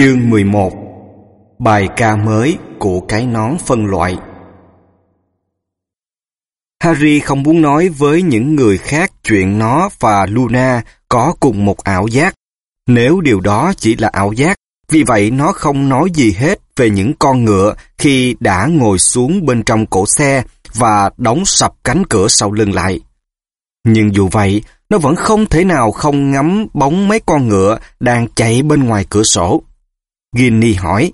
Chương 11 Bài ca mới của cái nón phân loại Harry không muốn nói với những người khác chuyện nó và Luna có cùng một ảo giác. Nếu điều đó chỉ là ảo giác, vì vậy nó không nói gì hết về những con ngựa khi đã ngồi xuống bên trong cổ xe và đóng sập cánh cửa sau lưng lại. Nhưng dù vậy, nó vẫn không thể nào không ngắm bóng mấy con ngựa đang chạy bên ngoài cửa sổ. Ginny hỏi,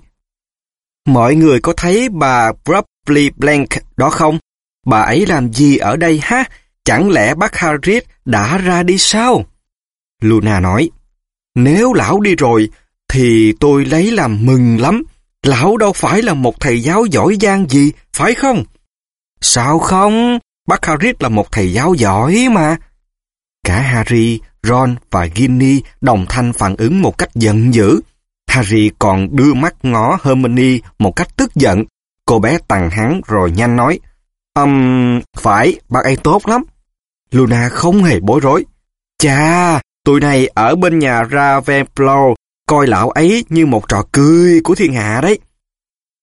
Mọi người có thấy bà Bradley Blank đó không? Bà ấy làm gì ở đây ha? Chẳng lẽ bác Harris đã ra đi sao? Luna nói, Nếu lão đi rồi, thì tôi lấy làm mừng lắm. Lão đâu phải là một thầy giáo giỏi giang gì, phải không? Sao không? Bác Harris là một thầy giáo giỏi mà. Cả Harry, Ron và Ginny đồng thanh phản ứng một cách giận dữ. Harry còn đưa mắt ngó Hermione một cách tức giận. Cô bé tằng hắn rồi nhanh nói, Um, phải, bác ấy tốt lắm. Luna không hề bối rối. Chà, tụi này ở bên nhà Ravenclaw coi lão ấy như một trò cười của thiên hạ đấy.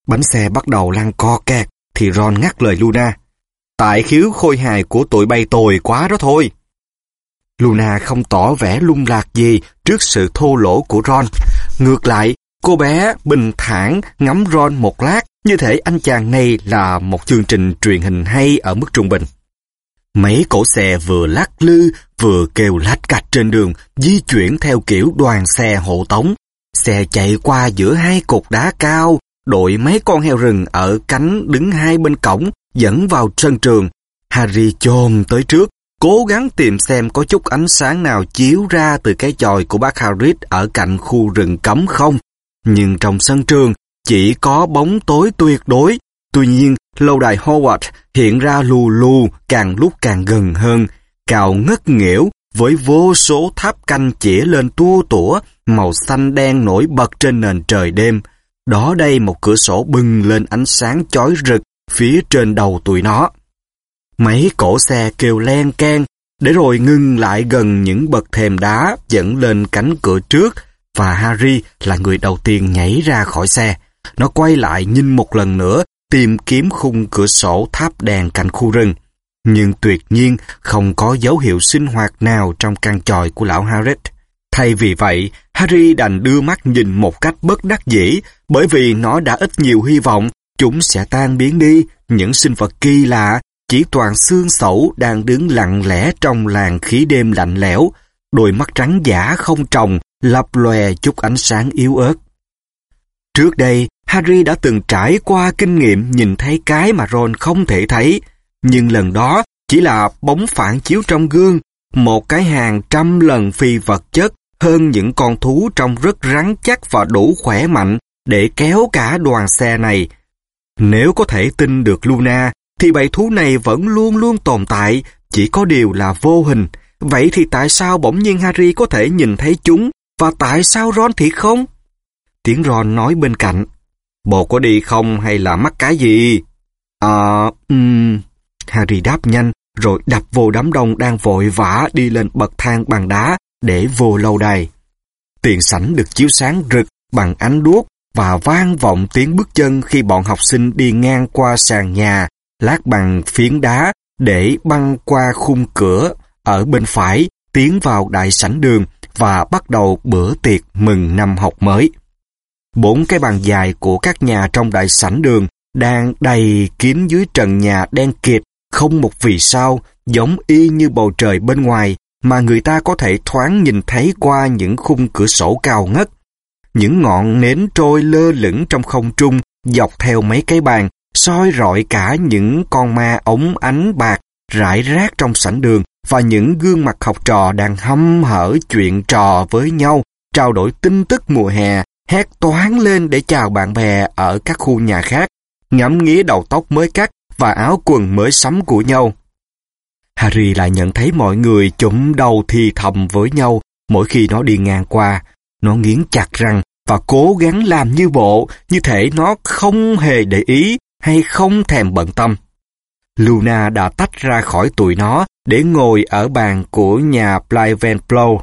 Bánh xe bắt đầu lăn co kẹt, thì Ron ngắt lời Luna. Tại khiếu khôi hài của tụi bay tồi quá đó thôi. Luna không tỏ vẻ lung lạc gì trước sự thô lỗ của Ron. Ngược lại, cô bé bình thản ngắm Ron một lát, như thể anh chàng này là một chương trình truyền hình hay ở mức trung bình. Mấy cổ xe vừa lắc lư, vừa kêu lách cạch trên đường, di chuyển theo kiểu đoàn xe hộ tống. Xe chạy qua giữa hai cột đá cao, đội mấy con heo rừng ở cánh đứng hai bên cổng, dẫn vào sân trường. Harry chồm tới trước, cố gắng tìm xem có chút ánh sáng nào chiếu ra từ cái chòi của bác Harris ở cạnh khu rừng cấm không. Nhưng trong sân trường, chỉ có bóng tối tuyệt đối. Tuy nhiên, lâu đài Howard hiện ra lù lù càng lúc càng gần hơn, cào ngất nghẽo với vô số tháp canh chỉ lên tua tủa, màu xanh đen nổi bật trên nền trời đêm. Đó đây một cửa sổ bừng lên ánh sáng chói rực phía trên đầu tụi nó. Mấy cổ xe kêu len can, để rồi ngưng lại gần những bậc thềm đá dẫn lên cánh cửa trước, và Harry là người đầu tiên nhảy ra khỏi xe. Nó quay lại nhìn một lần nữa, tìm kiếm khung cửa sổ tháp đèn cạnh khu rừng. Nhưng tuyệt nhiên không có dấu hiệu sinh hoạt nào trong căn tròi của lão Harris. Thay vì vậy, Harry đành đưa mắt nhìn một cách bất đắc dĩ, bởi vì nó đã ít nhiều hy vọng chúng sẽ tan biến đi, những sinh vật kỳ lạ, chỉ toàn xương sẩu đang đứng lặng lẽ trong làng khí đêm lạnh lẽo, đôi mắt trắng giả không trồng, lập lòe chút ánh sáng yếu ớt. Trước đây, Harry đã từng trải qua kinh nghiệm nhìn thấy cái mà Ron không thể thấy, nhưng lần đó chỉ là bóng phản chiếu trong gương, một cái hàng trăm lần phi vật chất hơn những con thú trông rất rắn chắc và đủ khỏe mạnh để kéo cả đoàn xe này. Nếu có thể tin được Luna, thì bầy thú này vẫn luôn luôn tồn tại, chỉ có điều là vô hình. Vậy thì tại sao bỗng nhiên Harry có thể nhìn thấy chúng, và tại sao Ron thì không? Tiếng Ron nói bên cạnh, Bộ có đi không hay là mắc cái gì? À, um... Harry đáp nhanh, rồi đập vô đám đông đang vội vã đi lên bậc thang bằng đá để vô lâu đài. Tiền sảnh được chiếu sáng rực bằng ánh đuốc và vang vọng tiếng bước chân khi bọn học sinh đi ngang qua sàn nhà, lát bằng phiến đá để băng qua khung cửa ở bên phải, tiến vào đại sảnh đường và bắt đầu bữa tiệc mừng năm học mới. Bốn cái bàn dài của các nhà trong đại sảnh đường đang đầy kín dưới trần nhà đen kịt, không một vì sao, giống y như bầu trời bên ngoài mà người ta có thể thoáng nhìn thấy qua những khung cửa sổ cao ngất. Những ngọn nến trôi lơ lửng trong không trung dọc theo mấy cái bàn, soi rọi cả những con ma ống ánh bạc rải rác trong sảnh đường và những gương mặt học trò đang hâm hở chuyện trò với nhau, trao đổi tin tức mùa hè, hét toán lên để chào bạn bè ở các khu nhà khác, ngắm nghía đầu tóc mới cắt và áo quần mới sắm của nhau. Harry lại nhận thấy mọi người chụm đầu thì thầm với nhau mỗi khi nó đi ngang qua. Nó nghiến chặt răng và cố gắng làm như bộ, như thể nó không hề để ý hay không thèm bận tâm. Luna đã tách ra khỏi tụi nó để ngồi ở bàn của nhà Plivenplow.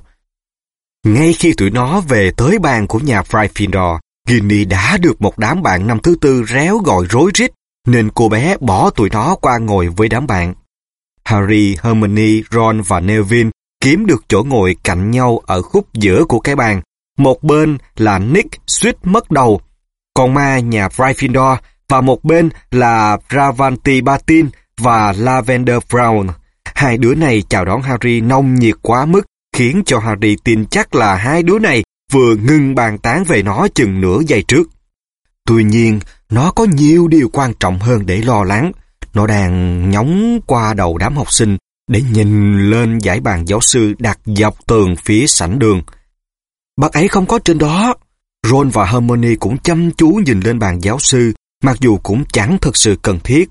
Ngay khi tụi nó về tới bàn của nhà Gryffindor, Ginny đã được một đám bạn năm thứ tư réo gọi rối rít, nên cô bé bỏ tụi nó qua ngồi với đám bạn. Harry, Hermione, Ron và Neville kiếm được chỗ ngồi cạnh nhau ở khúc giữa của cái bàn. Một bên là Nick suýt mất đầu, còn ma nhà Gryffindor và một bên là Ravanti Batin và Lavender Brown. Hai đứa này chào đón Harry nông nhiệt quá mức, khiến cho Harry tin chắc là hai đứa này vừa ngưng bàn tán về nó chừng nửa giây trước. Tuy nhiên, nó có nhiều điều quan trọng hơn để lo lắng. Nó đang nhóng qua đầu đám học sinh để nhìn lên giải bàn giáo sư đặt dọc tường phía sảnh đường. Bác ấy không có trên đó. Ron và Hermione cũng chăm chú nhìn lên bàn giáo sư, mặc dù cũng chẳng thực sự cần thiết.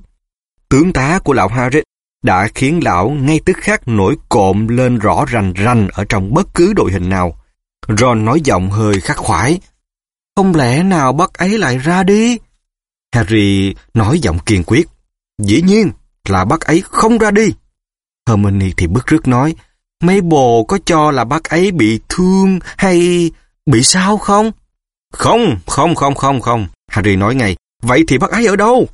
Tướng tá của lão Harris đã khiến lão ngay tức khắc nổi cộm lên rõ rành rành ở trong bất cứ đội hình nào. Ron nói giọng hơi khắc khoải. Không lẽ nào bác ấy lại ra đi? Harry nói giọng kiên quyết. Dĩ nhiên là bác ấy không ra đi. Hermione thì bức rứt nói, mấy bồ có cho là bác ấy bị thương hay bị sao không? Không, không, không, không, không. Harry nói ngay, vậy thì bác ấy ở đâu?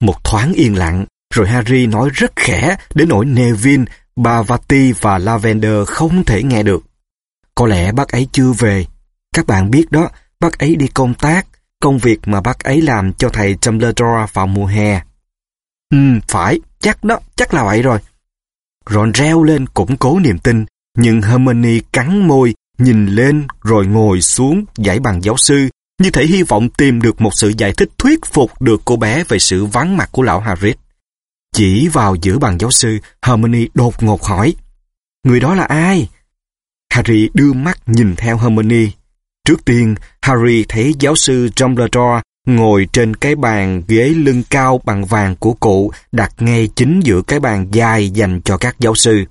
Một thoáng yên lặng, rồi Harry nói rất khẽ đến nỗi Neville, Bavati và Lavender không thể nghe được. Có lẽ bác ấy chưa về. Các bạn biết đó, bác ấy đi công tác, công việc mà bác ấy làm cho thầy Dumbledore vào mùa hè. Ừ, phải, chắc đó, chắc là vậy rồi. Ron reo lên củng cố niềm tin, nhưng Hermione cắn môi, nhìn lên rồi ngồi xuống giải bằng giáo sư, như thể hy vọng tìm được một sự giải thích thuyết phục được cô bé về sự vắng mặt của lão Harris. Chỉ vào giữa bàn giáo sư, Hermione đột ngột hỏi, Người đó là ai? Harry đưa mắt nhìn theo Hermione. Trước tiên, Harry thấy giáo sư Dumbledore ngồi trên cái bàn ghế lưng cao bằng vàng của cụ đặt ngay chính giữa cái bàn dài dành cho các giáo sư.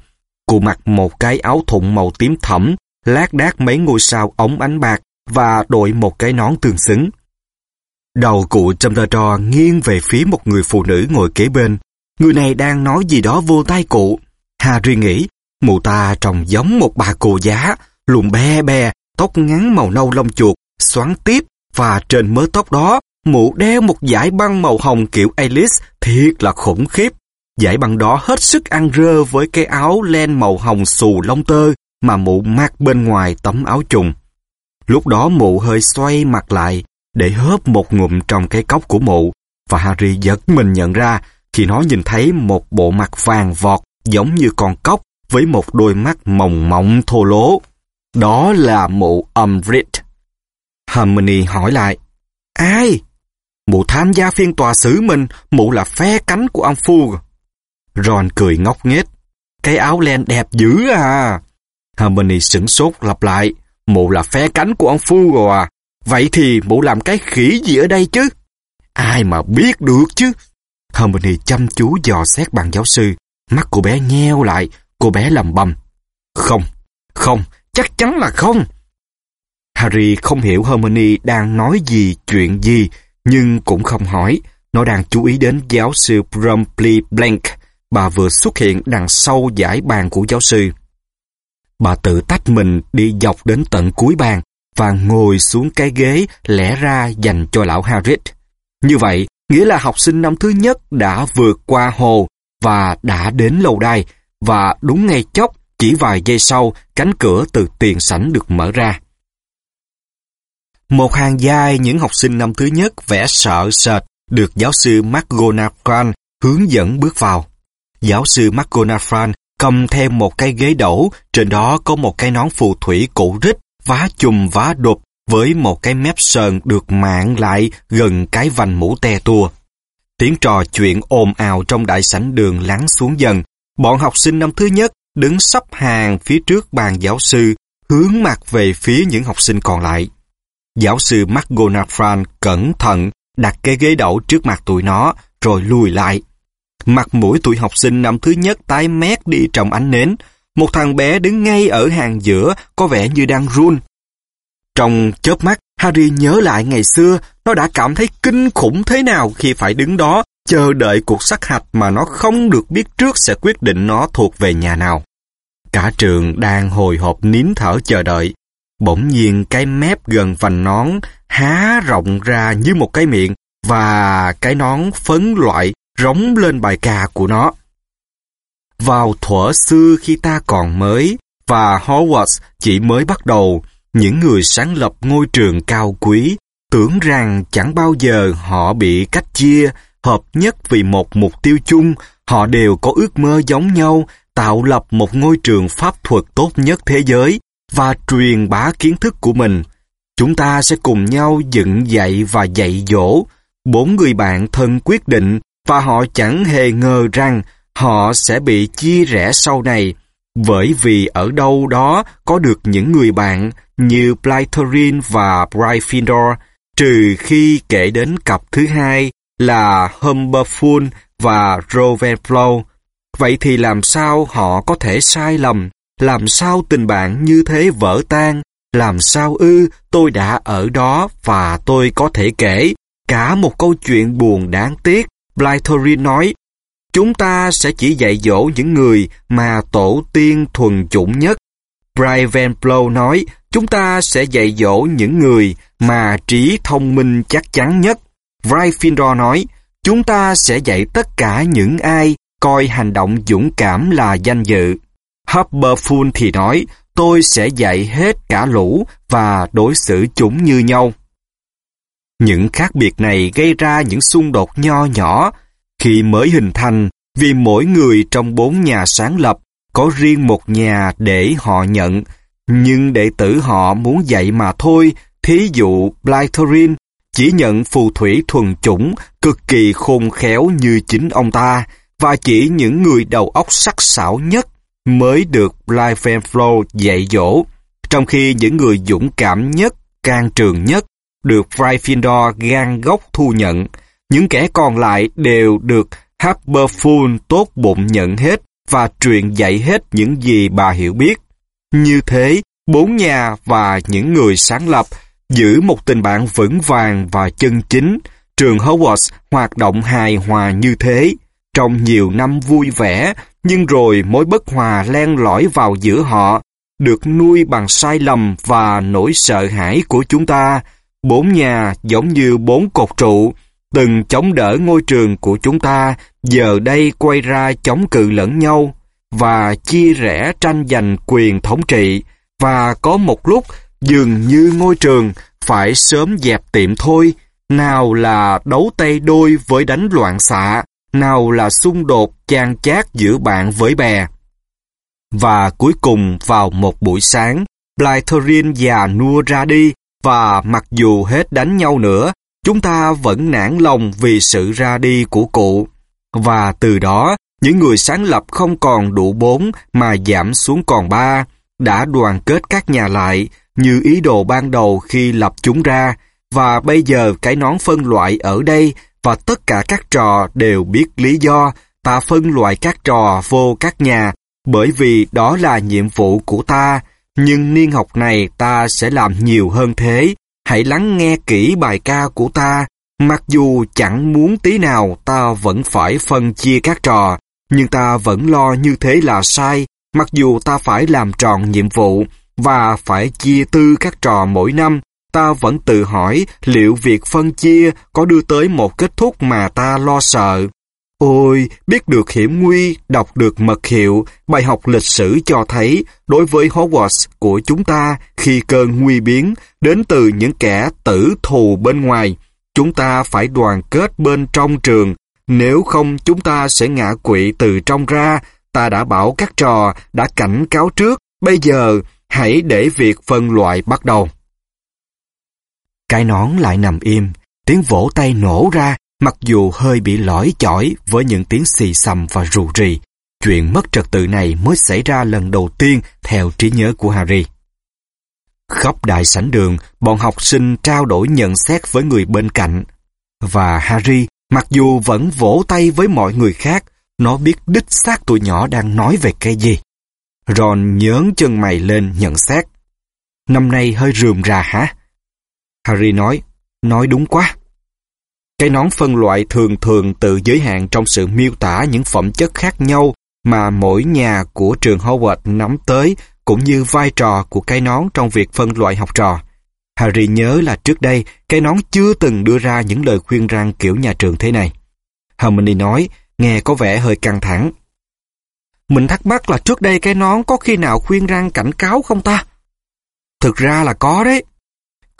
Cụ mặc một cái áo thụng màu tím thẫm, lát đác mấy ngôi sao ống ánh bạc và đội một cái nón tương xứng. Đầu cụ Dumbledore nghiêng về phía một người phụ nữ ngồi kế bên. Người này đang nói gì đó vô tay cụ. Harry nghĩ, mụ ta trông giống một bà cô giá, lùn be be, tóc ngắn màu nâu lông chuột, xoắn tiếp và trên mớ tóc đó, mụ đeo một dải băng màu hồng kiểu Alice thiệt là khủng khiếp. Dải băng đó hết sức ăn rơ với cái áo len màu hồng xù lông tơ mà mụ mặc bên ngoài tấm áo trùng. Lúc đó mụ hơi xoay mặt lại để hớp một ngụm trong cái cốc của mụ và Harry giật mình nhận ra khi nó nhìn thấy một bộ mặt vàng vọt giống như con cốc với một đôi mắt mồng mộng thô lố. Đó là mụ Umbridge. Harmony hỏi lại, Ai? Mụ tham gia phiên tòa xử mình, mụ là phe cánh của ông Phu. Ron cười ngốc nghếch. Cái áo len đẹp dữ à. Harmony sửng sốt lặp lại, mụ là phe cánh của ông Phu rồi à. Vậy thì mụ làm cái khỉ gì ở đây chứ? Ai mà biết được chứ? Harmony chăm chú dò xét bàn giáo sư. Mắt cô bé nheo lại, cô bé lầm bầm. Không, không, chắc chắn là không. Harry không hiểu Hermione đang nói gì, chuyện gì, nhưng cũng không hỏi. Nó đang chú ý đến giáo sư Brumley Blank. Bà vừa xuất hiện đằng sau giải bàn của giáo sư. Bà tự tách mình đi dọc đến tận cuối bàn và ngồi xuống cái ghế lẽ ra dành cho lão Harris. Như vậy, nghĩa là học sinh năm thứ nhất đã vượt qua hồ và đã đến lâu đài và đúng ngay chốc, chỉ vài giây sau, cánh cửa từ tiền sảnh được mở ra. Một hàng dài những học sinh năm thứ nhất vẽ sợ sệt được giáo sư McGonagall hướng dẫn bước vào. Giáo sư McGonagall cầm theo một cái ghế đẩu, trên đó có một cái nón phù thủy cũ rích, vá chùm vá đục với một cái mép sờn được mạng lại gần cái vành mũ te tua. Tiếng trò chuyện ồn ào trong đại sảnh đường lắng xuống dần. Bọn học sinh năm thứ nhất đứng sắp hàng phía trước bàn giáo sư, hướng mặt về phía những học sinh còn lại. Giáo sư McGonagall cẩn thận đặt cái ghế đẩu trước mặt tụi nó, rồi lùi lại. Mặt mũi tụi học sinh năm thứ nhất tái mét đi trong ánh nến. Một thằng bé đứng ngay ở hàng giữa, có vẻ như đang run. Trong chớp mắt, Harry nhớ lại ngày xưa, nó đã cảm thấy kinh khủng thế nào khi phải đứng đó, chờ đợi cuộc sát hạch mà nó không được biết trước sẽ quyết định nó thuộc về nhà nào. Cả trường đang hồi hộp nín thở chờ đợi. Bỗng nhiên cái mép gần vành nón há rộng ra như một cái miệng và cái nón phấn loại rống lên bài ca của nó. Vào thuở xưa khi ta còn mới và Hogwarts chỉ mới bắt đầu, những người sáng lập ngôi trường cao quý tưởng rằng chẳng bao giờ họ bị cách chia, hợp nhất vì một mục tiêu chung, họ đều có ước mơ giống nhau, tạo lập một ngôi trường pháp thuật tốt nhất thế giới và truyền bá kiến thức của mình. Chúng ta sẽ cùng nhau dựng dạy và dạy dỗ. Bốn người bạn thân quyết định và họ chẳng hề ngờ rằng họ sẽ bị chia rẽ sau này, bởi vì ở đâu đó có được những người bạn như Blytherin và Gryffindor, trừ khi kể đến cặp thứ hai là Humberful và Ravenclaw. Vậy thì làm sao họ có thể sai lầm? Làm sao tình bạn như thế vỡ tan? Làm sao ư tôi đã ở đó và tôi có thể kể cả một câu chuyện buồn đáng tiếc. Blythory nói, chúng ta sẽ chỉ dạy dỗ những người mà tổ tiên thuần chủng nhất. Brian Blow nói, chúng ta sẽ dạy dỗ những người mà trí thông minh chắc chắn nhất. Gryffindor nói, chúng ta sẽ dạy tất cả những ai coi hành động dũng cảm là danh dự. Hubberfull thì nói, tôi sẽ dạy hết cả lũ và đối xử chúng như nhau. Những khác biệt này gây ra những xung đột nho nhỏ khi mới hình thành vì mỗi người trong bốn nhà sáng lập có riêng một nhà để họ nhận, nhưng đệ tử họ muốn dạy mà thôi, thí dụ Blythorin chỉ nhận phù thủy thuần chủng cực kỳ khôn khéo như chính ông ta và chỉ những người đầu óc sắc sảo nhất mới được Blyvenflow dạy dỗ, trong khi những người dũng cảm nhất, can trường nhất được Gryffindor gan gốc thu nhận. Những kẻ còn lại đều được Harperfull tốt bụng nhận hết và truyền dạy hết những gì bà hiểu biết. Như thế, bốn nhà và những người sáng lập giữ một tình bạn vững vàng và chân chính. Trường Hogwarts hoạt động hài hòa như thế. Trong nhiều năm vui vẻ, nhưng rồi mối bất hòa len lỏi vào giữa họ, được nuôi bằng sai lầm và nỗi sợ hãi của chúng ta. Bốn nhà giống như bốn cột trụ, từng chống đỡ ngôi trường của chúng ta, giờ đây quay ra chống cự lẫn nhau và chia rẽ tranh giành quyền thống trị. Và có một lúc dường như ngôi trường phải sớm dẹp tiệm thôi, nào là đấu tay đôi với đánh loạn xạ, nào là xung đột chan chát giữa bạn với bè. Và cuối cùng vào một buổi sáng, Blytherin già nua ra đi và mặc dù hết đánh nhau nữa, chúng ta vẫn nản lòng vì sự ra đi của cụ. Và từ đó, những người sáng lập không còn đủ bốn mà giảm xuống còn ba, đã đoàn kết các nhà lại như ý đồ ban đầu khi lập chúng ra, và bây giờ cái nón phân loại ở đây và tất cả các trò đều biết lý do ta phân loại các trò vô các nhà, bởi vì đó là nhiệm vụ của ta, nhưng niên học này ta sẽ làm nhiều hơn thế. Hãy lắng nghe kỹ bài ca của ta, mặc dù chẳng muốn tí nào ta vẫn phải phân chia các trò, nhưng ta vẫn lo như thế là sai, mặc dù ta phải làm tròn nhiệm vụ và phải chia tư các trò mỗi năm, ta vẫn tự hỏi liệu việc phân chia có đưa tới một kết thúc mà ta lo sợ. Ôi, biết được hiểm nguy, đọc được mật hiệu, bài học lịch sử cho thấy đối với Hogwarts của chúng ta khi cơn nguy biến đến từ những kẻ tử thù bên ngoài. Chúng ta phải đoàn kết bên trong trường, nếu không chúng ta sẽ ngã quỵ từ trong ra. Ta đã bảo các trò, đã cảnh cáo trước, bây giờ hãy để việc phân loại bắt đầu. Cái nón lại nằm im, tiếng vỗ tay nổ ra, mặc dù hơi bị lõi chỏi với những tiếng xì xầm và rù rì. Chuyện mất trật tự này mới xảy ra lần đầu tiên theo trí nhớ của Harry. Khắp đại sảnh đường, bọn học sinh trao đổi nhận xét với người bên cạnh. Và Harry, mặc dù vẫn vỗ tay với mọi người khác, nó biết đích xác tụi nhỏ đang nói về cái gì. Ron nhớn chân mày lên nhận xét. Năm nay hơi rườm rà hả? Harry nói, nói đúng quá. Cái nón phân loại thường thường tự giới hạn trong sự miêu tả những phẩm chất khác nhau mà mỗi nhà của trường Howard nắm tới cũng như vai trò của cái nón trong việc phân loại học trò. Harry nhớ là trước đây cái nón chưa từng đưa ra những lời khuyên răng kiểu nhà trường thế này. Hermione nói, nghe có vẻ hơi căng thẳng. Mình thắc mắc là trước đây cái nón có khi nào khuyên răng cảnh cáo không ta? Thực ra là có đấy.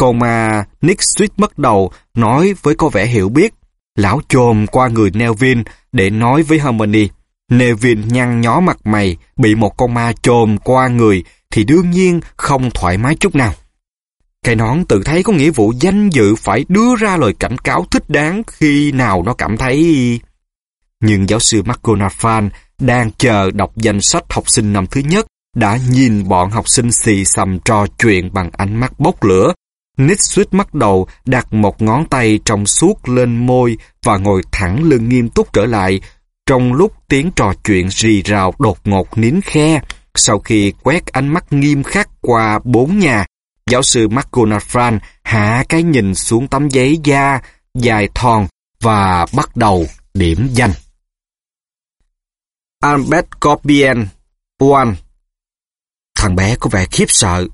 Còn mà Nick suýt mất đầu nói với có vẻ hiểu biết. Lão chồm qua người nevin để nói với harmony nevin nhăn nhó mặt mày, bị một con ma chồm qua người thì đương nhiên không thoải mái chút nào. Cái nón tự thấy có nghĩa vụ danh dự phải đưa ra lời cảnh cáo thích đáng khi nào nó cảm thấy... Nhưng giáo sư McGonagall đang chờ đọc danh sách học sinh năm thứ nhất đã nhìn bọn học sinh xì xầm trò chuyện bằng ánh mắt bốc lửa. Nick suýt mắc đầu đặt một ngón tay trong suốt lên môi và ngồi thẳng lưng nghiêm túc trở lại trong lúc tiếng trò chuyện rì rào đột ngột nín khe. Sau khi quét ánh mắt nghiêm khắc qua bốn nhà, giáo sư McGonagall hạ cái nhìn xuống tấm giấy da dài thon và bắt đầu điểm danh. Albert Corbien, One Thằng bé có vẻ khiếp sợ,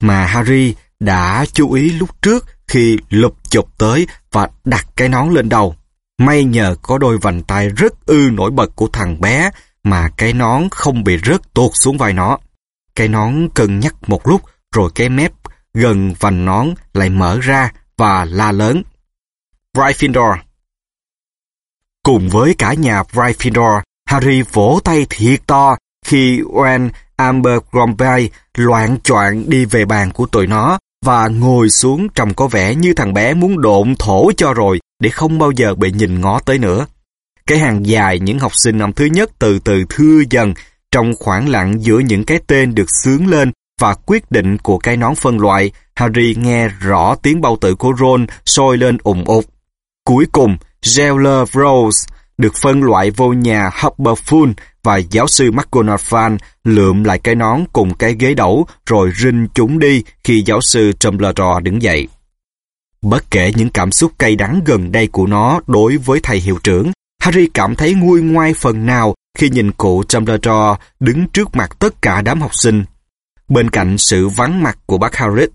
mà Harry đã chú ý lúc trước khi lục chụp tới và đặt cái nón lên đầu. May nhờ có đôi vành tay rất ư nổi bật của thằng bé mà cái nón không bị rớt tuột xuống vai nó. Cái nón cân nhắc một lúc rồi cái mép gần vành nón lại mở ra và la lớn. Gryffindor Cùng với cả nhà Gryffindor, Harry vỗ tay thiệt to khi Owen Abercrombie loạn choạng đi về bàn của tụi nó và ngồi xuống trông có vẻ như thằng bé muốn độn thổ cho rồi để không bao giờ bị nhìn ngó tới nữa. Cái hàng dài những học sinh năm thứ nhất từ từ thưa dần trong khoảng lặng giữa những cái tên được sướng lên và quyết định của cái nón phân loại, Harry nghe rõ tiếng bao tử của Ron sôi lên ủng ụt. Cuối cùng, Geller Rose được phân loại vô nhà Hubberfull và giáo sư McGonagall lượm lại cái nón cùng cái ghế đẩu rồi rinh chúng đi khi giáo sư Dumbledore đứng dậy. Bất kể những cảm xúc cay đắng gần đây của nó đối với thầy hiệu trưởng, Harry cảm thấy nguôi ngoai phần nào khi nhìn cụ Dumbledore đứng trước mặt tất cả đám học sinh. Bên cạnh sự vắng mặt của bác Harry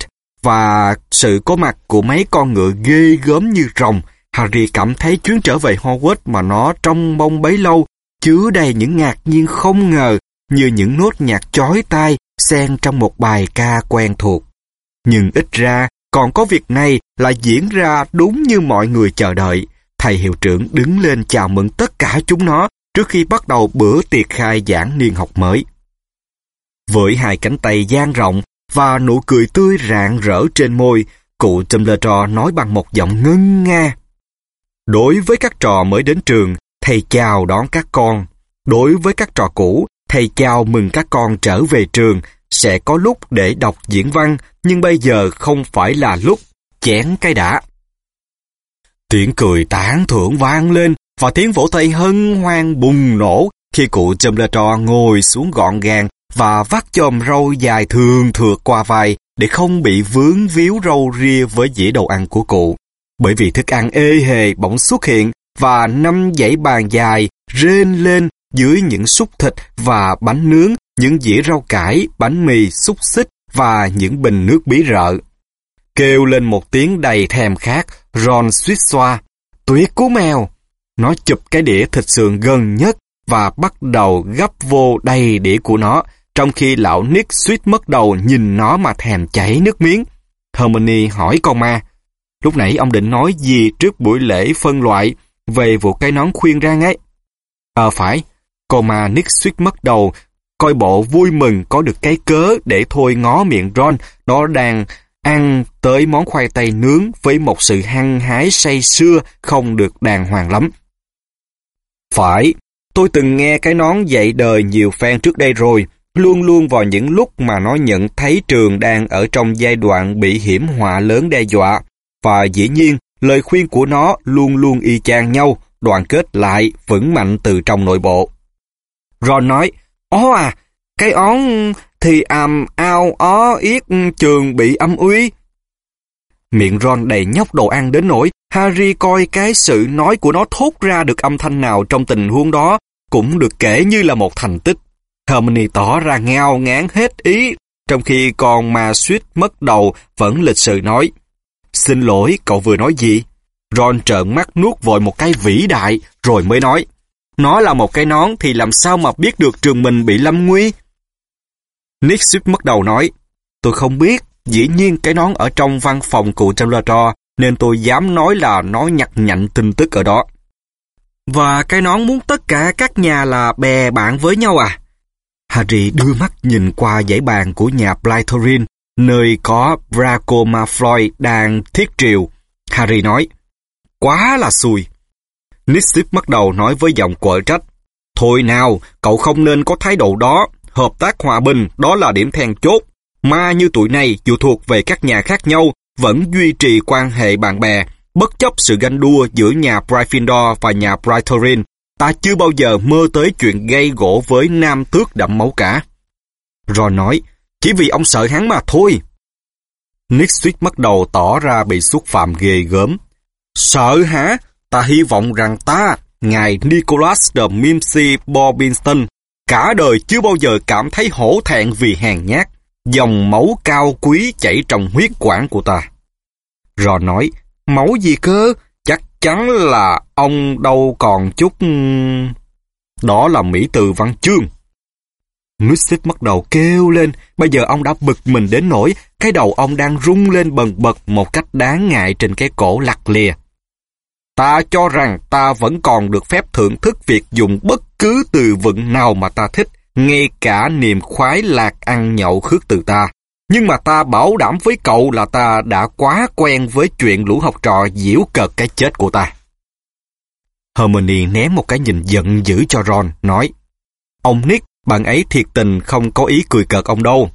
và sự có mặt của mấy con ngựa ghê gớm như rồng, Harry cảm thấy chuyến trở về Hogwarts mà nó trong mong bấy lâu chứa đầy những ngạc nhiên không ngờ như những nốt nhạc chói tai xen trong một bài ca quen thuộc. Nhưng ít ra còn có việc này là diễn ra đúng như mọi người chờ đợi. Thầy hiệu trưởng đứng lên chào mừng tất cả chúng nó trước khi bắt đầu bữa tiệc khai giảng niên học mới. Với hai cánh tay dang rộng và nụ cười tươi rạng rỡ trên môi, cụ Dumbledore nói bằng một giọng ngân nga. Đối với các trò mới đến trường, thầy chào đón các con. Đối với các trò cũ, thầy chào mừng các con trở về trường. Sẽ có lúc để đọc diễn văn, nhưng bây giờ không phải là lúc. Chén cái đã. Tiếng cười tán thưởng vang lên và tiếng vỗ tay hân hoan bùng nổ khi cụ Dumbledore ngồi xuống gọn gàng và vắt chòm râu dài thường thượt qua vai để không bị vướng víu râu ria với dĩa đầu ăn của cụ. Bởi vì thức ăn ê hề bỗng xuất hiện và năm dãy bàn dài rên lên dưới những xúc thịt và bánh nướng, những dĩa rau cải, bánh mì, xúc xích và những bình nước bí rợ. Kêu lên một tiếng đầy thèm khát, Ron suýt xoa. Tuyết cú mèo! Nó chụp cái đĩa thịt sườn gần nhất và bắt đầu gấp vô đầy đĩa của nó, trong khi lão Nick suýt mất đầu nhìn nó mà thèm chảy nước miếng. Hermione hỏi con ma, lúc nãy ông định nói gì trước buổi lễ phân loại về vụ cái nón khuyên răng ấy? Ờ phải, còn mà Nick suýt mất đầu, coi bộ vui mừng có được cái cớ để thôi ngó miệng Ron, nó đang ăn tới món khoai tây nướng với một sự hăng hái say sưa không được đàng hoàng lắm. Phải, tôi từng nghe cái nón dạy đời nhiều phen trước đây rồi, luôn luôn vào những lúc mà nó nhận thấy trường đang ở trong giai đoạn bị hiểm họa lớn đe dọa. Và dĩ nhiên, lời khuyên của nó luôn luôn y chang nhau, đoàn kết lại, vững mạnh từ trong nội bộ. Ron nói, Ó à, cái ón thì àm ao ó yết trường bị âm uy. Miệng Ron đầy nhóc đồ ăn đến nỗi Harry coi cái sự nói của nó thốt ra được âm thanh nào trong tình huống đó cũng được kể như là một thành tích. Hermione tỏ ra ngao ngán hết ý trong khi còn ma suýt mất đầu vẫn lịch sự nói. Xin lỗi, cậu vừa nói gì? Ron trợn mắt nuốt vội một cái vĩ đại, rồi mới nói. Nó là một cái nón thì làm sao mà biết được trường mình bị lâm nguy? Nick suýt mất đầu nói. Tôi không biết, dĩ nhiên cái nón ở trong văn phòng cụ Dumbledore, nên tôi dám nói là nó nhặt nhạnh tin tức ở đó. Và cái nón muốn tất cả các nhà là bè bạn với nhau à? Harry đưa mắt nhìn qua dãy bàn của nhà Blythorin, nơi có Draco Malfoy đang thiết triều. Harry nói, quá là xui. Nixip bắt đầu nói với giọng quở trách, Thôi nào, cậu không nên có thái độ đó. Hợp tác hòa bình, đó là điểm then chốt. Ma như tụi này, dù thuộc về các nhà khác nhau, vẫn duy trì quan hệ bạn bè, bất chấp sự ganh đua giữa nhà Gryffindor và nhà Blythorin. Ta chưa bao giờ mơ tới chuyện gây gỗ với nam tước đậm máu cả. Ron nói, chỉ vì ông sợ hắn mà thôi. Nick suýt bắt đầu tỏ ra bị xúc phạm ghê gớm. Sợ hả? Ta hy vọng rằng ta, ngài Nicholas de Mimsy Bobinston, cả đời chưa bao giờ cảm thấy hổ thẹn vì hèn nhát, dòng máu cao quý chảy trong huyết quản của ta. Rò nói, máu gì cơ? Chắc chắn là ông đâu còn chút... Đó là Mỹ từ văn chương. Nuxit bắt đầu kêu lên, bây giờ ông đã bực mình đến nỗi cái đầu ông đang rung lên bần bật một cách đáng ngại trên cái cổ lặt lìa. Ta cho rằng ta vẫn còn được phép thưởng thức việc dùng bất cứ từ vựng nào mà ta thích, ngay cả niềm khoái lạc ăn nhậu khước từ ta. Nhưng mà ta bảo đảm với cậu là ta đã quá quen với chuyện lũ học trò diễu cợt cái chết của ta. Hermione ném một cái nhìn giận dữ cho Ron, nói Ông Nick, bạn ấy thiệt tình không có ý cười cợt ông đâu.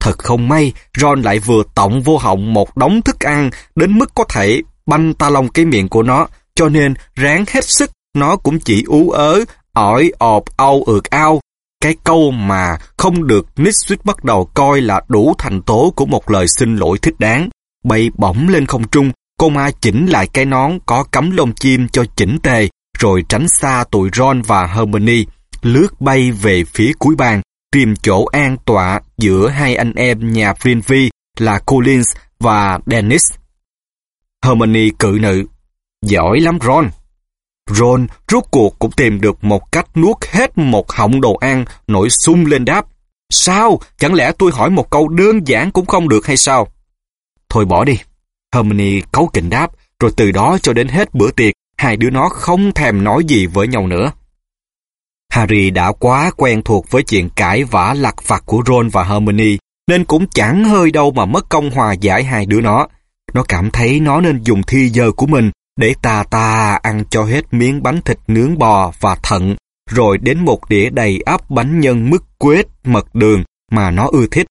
Thật không may, Ron lại vừa tổng vô họng một đống thức ăn đến mức có thể banh ta lông cái miệng của nó, cho nên ráng hết sức, nó cũng chỉ ú ớ, ỏi ọp âu ượt ao. Cái câu mà không được Nick bắt đầu coi là đủ thành tố của một lời xin lỗi thích đáng. Bay bổng lên không trung, cô ma chỉnh lại cái nón có cắm lông chim cho chỉnh tề, rồi tránh xa tụi Ron và Hermione, lướt bay về phía cuối bàn, tìm chỗ an tọa giữa hai anh em nhà Greenvy là Collins và Dennis. Hermione cự nữ. Giỏi lắm Ron. Ron rốt cuộc cũng tìm được một cách nuốt hết một họng đồ ăn, nổi sung lên đáp. Sao? Chẳng lẽ tôi hỏi một câu đơn giản cũng không được hay sao? Thôi bỏ đi. Hermione cấu kỉnh đáp, rồi từ đó cho đến hết bữa tiệc, hai đứa nó không thèm nói gì với nhau nữa. Harry đã quá quen thuộc với chuyện cãi vã lặt vặt của Ron và Hermione, nên cũng chẳng hơi đâu mà mất công hòa giải hai đứa nó. Nó cảm thấy nó nên dùng thi giờ của mình để tà tà ăn cho hết miếng bánh thịt nướng bò và thận, rồi đến một đĩa đầy ắp bánh nhân mứt quết, mật đường mà nó ưa thích.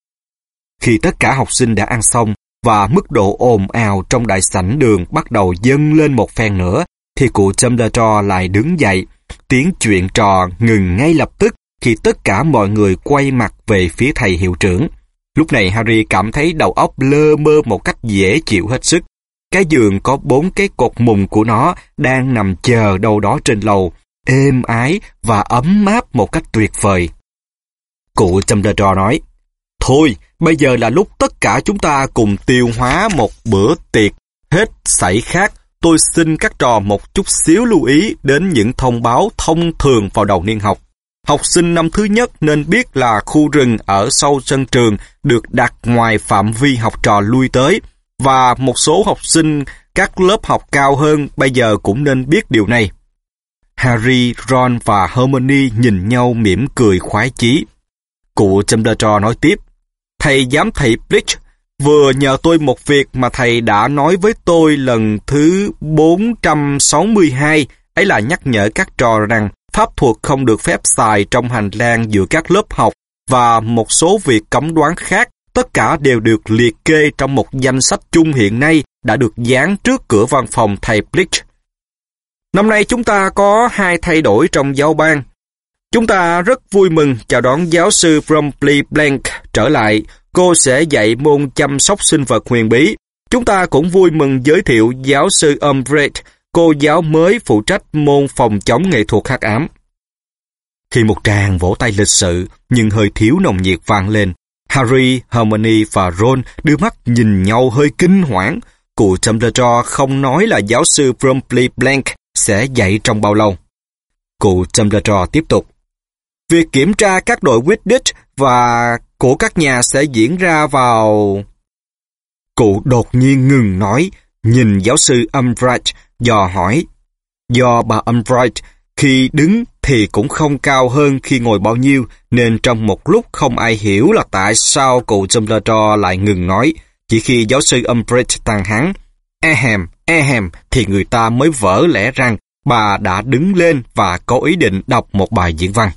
Khi tất cả học sinh đã ăn xong và mức độ ồn ào trong đại sảnh đường bắt đầu dâng lên một phen nữa, thì cụ Dumbledore lại đứng dậy. Tiếng chuyện trò ngừng ngay lập tức khi tất cả mọi người quay mặt về phía thầy hiệu trưởng. Lúc này Harry cảm thấy đầu óc lơ mơ một cách dễ chịu hết sức. Cái giường có bốn cái cột mùng của nó đang nằm chờ đâu đó trên lầu, êm ái và ấm áp một cách tuyệt vời. Cụ Dumbledore nói, Thôi, bây giờ là lúc tất cả chúng ta cùng tiêu hóa một bữa tiệc hết sảy khác. Tôi xin các trò một chút xíu lưu ý đến những thông báo thông thường vào đầu niên học. Học sinh năm thứ nhất nên biết là khu rừng ở sau sân trường được đặt ngoài phạm vi học trò lui tới và một số học sinh các lớp học cao hơn bây giờ cũng nên biết điều này. Harry, Ron và Hermione nhìn nhau mỉm cười khoái chí. Cụ Dumbledore nói tiếp, Thầy giám thị Blitch vừa nhờ tôi một việc mà thầy đã nói với tôi lần thứ 462, ấy là nhắc nhở các trò rằng pháp thuật không được phép xài trong hành lang giữa các lớp học và một số việc cấm đoán khác, tất cả đều được liệt kê trong một danh sách chung hiện nay đã được dán trước cửa văn phòng thầy Bleach. Năm nay chúng ta có hai thay đổi trong giáo ban. Chúng ta rất vui mừng chào đón giáo sư Bromley Blank trở lại. Cô sẽ dạy môn chăm sóc sinh vật huyền bí. Chúng ta cũng vui mừng giới thiệu giáo sư Umbridge cô giáo mới phụ trách môn phòng chống nghệ thuật hắc ám. Khi một tràng vỗ tay lịch sự, nhưng hơi thiếu nồng nhiệt vang lên, Harry, Hermione và Ron đưa mắt nhìn nhau hơi kinh hoảng. Cụ Dumbledore không nói là giáo sư Bromley Blank sẽ dạy trong bao lâu. Cụ Dumbledore tiếp tục. Việc kiểm tra các đội Quidditch và của các nhà sẽ diễn ra vào... Cụ đột nhiên ngừng nói, nhìn giáo sư Umbridge, dò hỏi. Do bà Umbridge khi đứng thì cũng không cao hơn khi ngồi bao nhiêu, nên trong một lúc không ai hiểu là tại sao cụ Dumbledore lại ngừng nói. Chỉ khi giáo sư Umbridge tàn hắn, ehem, ehem, thì người ta mới vỡ lẽ rằng bà đã đứng lên và có ý định đọc một bài diễn văn.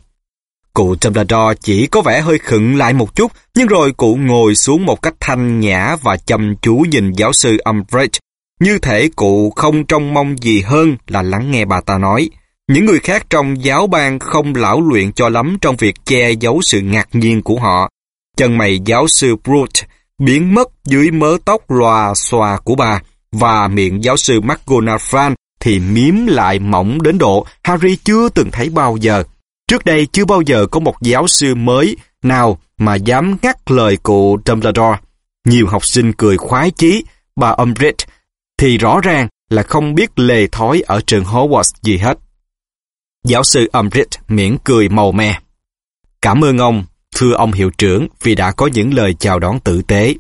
Cụ Dumbledore chỉ có vẻ hơi khựng lại một chút, nhưng rồi cụ ngồi xuống một cách thanh nhã và chăm chú nhìn giáo sư Umbridge. Như thể cụ không trông mong gì hơn là lắng nghe bà ta nói. Những người khác trong giáo ban không lão luyện cho lắm trong việc che giấu sự ngạc nhiên của họ. Chân mày giáo sư Brute biến mất dưới mớ tóc lòa xòa của bà và miệng giáo sư McGonagall thì miếm lại mỏng đến độ Harry chưa từng thấy bao giờ. Trước đây chưa bao giờ có một giáo sư mới nào mà dám ngắt lời cụ Dumbledore. Nhiều học sinh cười khoái chí, bà Umbridge thì rõ ràng là không biết lề thói ở trường Hogwarts gì hết. Giáo sư Umbridge miễn cười màu me. Cảm ơn ông, thưa ông hiệu trưởng vì đã có những lời chào đón tử tế.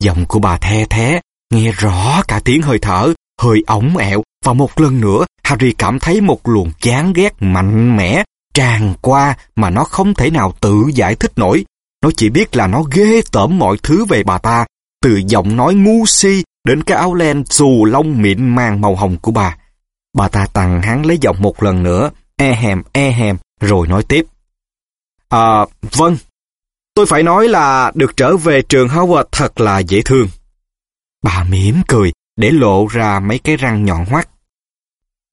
Giọng của bà the thế, nghe rõ cả tiếng hơi thở, hơi ống ẹo và một lần nữa Harry cảm thấy một luồng chán ghét mạnh mẽ tràn qua mà nó không thể nào tự giải thích nổi. Nó chỉ biết là nó ghê tởm mọi thứ về bà ta, từ giọng nói ngu si đến cái áo len xù lông mịn màng màu hồng của bà. Bà ta tặng hắn lấy giọng một lần nữa, e hèm e hèm, rồi nói tiếp. À, vâng, tôi phải nói là được trở về trường Howard thật là dễ thương. Bà mỉm cười để lộ ra mấy cái răng nhọn hoắt.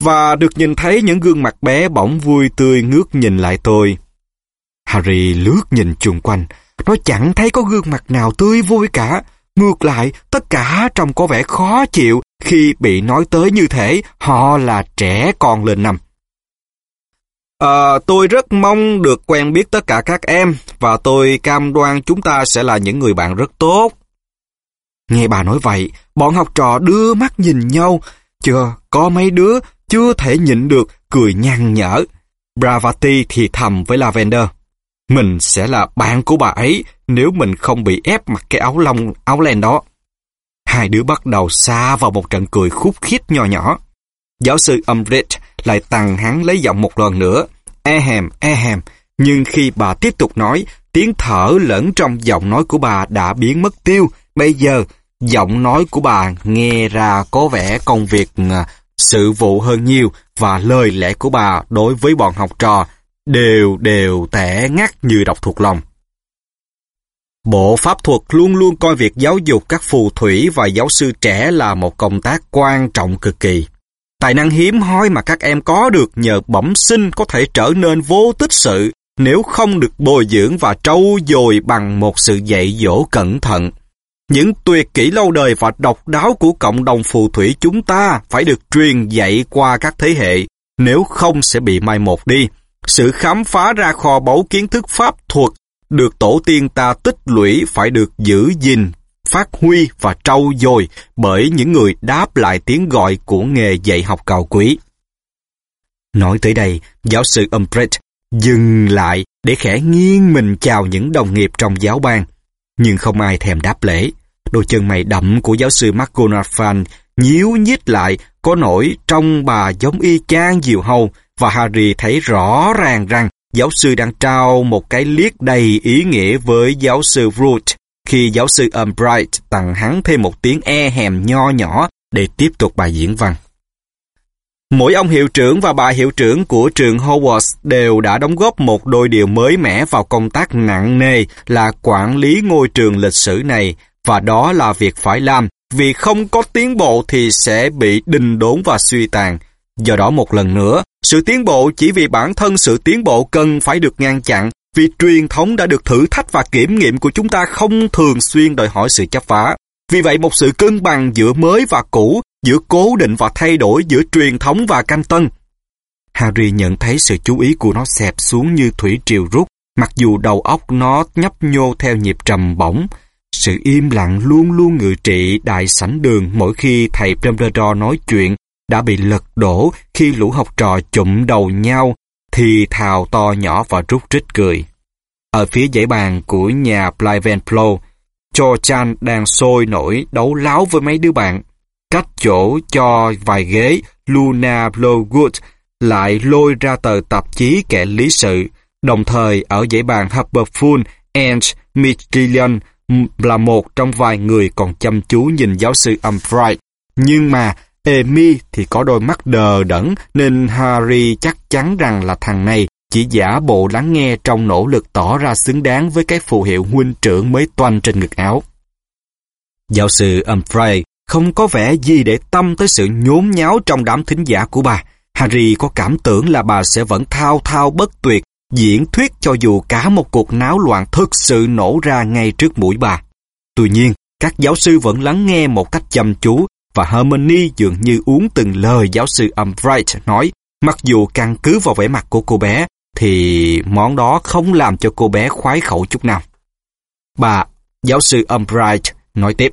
Và được nhìn thấy những gương mặt bé bỏng vui tươi ngước nhìn lại tôi. Harry lướt nhìn chung quanh, nó chẳng thấy có gương mặt nào tươi vui cả. Ngược lại, tất cả trông có vẻ khó chịu khi bị nói tới như thế họ là trẻ con lên năm. À, tôi rất mong được quen biết tất cả các em và tôi cam đoan chúng ta sẽ là những người bạn rất tốt. Nghe bà nói vậy, bọn học trò đưa mắt nhìn nhau, chưa có mấy đứa chưa thể nhịn được cười nhăn nhở. Bravati thì thầm với Lavender. Mình sẽ là bạn của bà ấy nếu mình không bị ép mặc cái áo lông áo len đó. Hai đứa bắt đầu xa vào một trận cười khúc khít nhỏ nhỏ. Giáo sư Umbridge lại tăng hắn lấy giọng một lần nữa. E hèm, e hèm. Nhưng khi bà tiếp tục nói, tiếng thở lẫn trong giọng nói của bà đã biến mất tiêu. Bây giờ, giọng nói của bà nghe ra có vẻ công việc à, sự vụ hơn nhiều và lời lẽ của bà đối với bọn học trò đều đều tẻ ngắt như đọc thuộc lòng. Bộ pháp thuật luôn luôn coi việc giáo dục các phù thủy và giáo sư trẻ là một công tác quan trọng cực kỳ. Tài năng hiếm hoi mà các em có được nhờ bẩm sinh có thể trở nên vô tích sự nếu không được bồi dưỡng và trau dồi bằng một sự dạy dỗ cẩn thận. Những tuyệt kỹ lâu đời và độc đáo của cộng đồng phù thủy chúng ta phải được truyền dạy qua các thế hệ, nếu không sẽ bị mai một đi. Sự khám phá ra kho báu kiến thức pháp thuật được tổ tiên ta tích lũy phải được giữ gìn, phát huy và trau dồi bởi những người đáp lại tiếng gọi của nghề dạy học cao quý. Nói tới đây, giáo sư Umbridge dừng lại để khẽ nghiêng mình chào những đồng nghiệp trong giáo ban nhưng không ai thèm đáp lễ. Đôi chân mày đậm của giáo sư McGonagall nhíu nhít lại, có nổi trong bà giống y chang diều hầu và Harry thấy rõ ràng rằng giáo sư đang trao một cái liếc đầy ý nghĩa với giáo sư Root khi giáo sư Umbridge tặng hắn thêm một tiếng e hèm nho nhỏ để tiếp tục bài diễn văn. Mỗi ông hiệu trưởng và bà hiệu trưởng của trường Hogwarts đều đã đóng góp một đôi điều mới mẻ vào công tác nặng nề là quản lý ngôi trường lịch sử này, và đó là việc phải làm, vì không có tiến bộ thì sẽ bị đình đốn và suy tàn. Do đó một lần nữa, sự tiến bộ chỉ vì bản thân sự tiến bộ cần phải được ngăn chặn, vì truyền thống đã được thử thách và kiểm nghiệm của chúng ta không thường xuyên đòi hỏi sự chấp phá. Vì vậy một sự cân bằng giữa mới và cũ giữa cố định và thay đổi giữa truyền thống và canh tân. Harry nhận thấy sự chú ý của nó xẹp xuống như thủy triều rút mặc dù đầu óc nó nhấp nhô theo nhịp trầm bổng. Sự im lặng luôn luôn ngự trị đại sảnh đường mỗi khi thầy Dumbledore nói chuyện đã bị lật đổ khi lũ học trò chụm đầu nhau thì thào to nhỏ và rút rít cười. Ở phía dãy bàn của nhà Blivenplo, cho Chan đang sôi nổi đấu láo với mấy đứa bạn. Cách chỗ cho vài ghế, Luna Blowgood lại lôi ra tờ tạp chí kẻ lý sự. Đồng thời ở dãy bàn Harperfull, Ange McGillian là một trong vài người còn chăm chú nhìn giáo sư Umbright. Nhưng mà Amy thì có đôi mắt đờ đẫn nên Harry chắc chắn rằng là thằng này chỉ giả bộ lắng nghe trong nỗ lực tỏ ra xứng đáng với cái phù hiệu huynh trưởng mới toanh trên ngực áo. Giáo sư Humphrey không có vẻ gì để tâm tới sự nhốn nháo trong đám thính giả của bà. Harry có cảm tưởng là bà sẽ vẫn thao thao bất tuyệt, diễn thuyết cho dù cả một cuộc náo loạn thực sự nổ ra ngay trước mũi bà. Tuy nhiên, các giáo sư vẫn lắng nghe một cách chăm chú và Hermione dường như uống từng lời giáo sư Umbright nói, mặc dù căn cứ vào vẻ mặt của cô bé, thì món đó không làm cho cô bé khoái khẩu chút nào. Bà, giáo sư Umbright nói tiếp.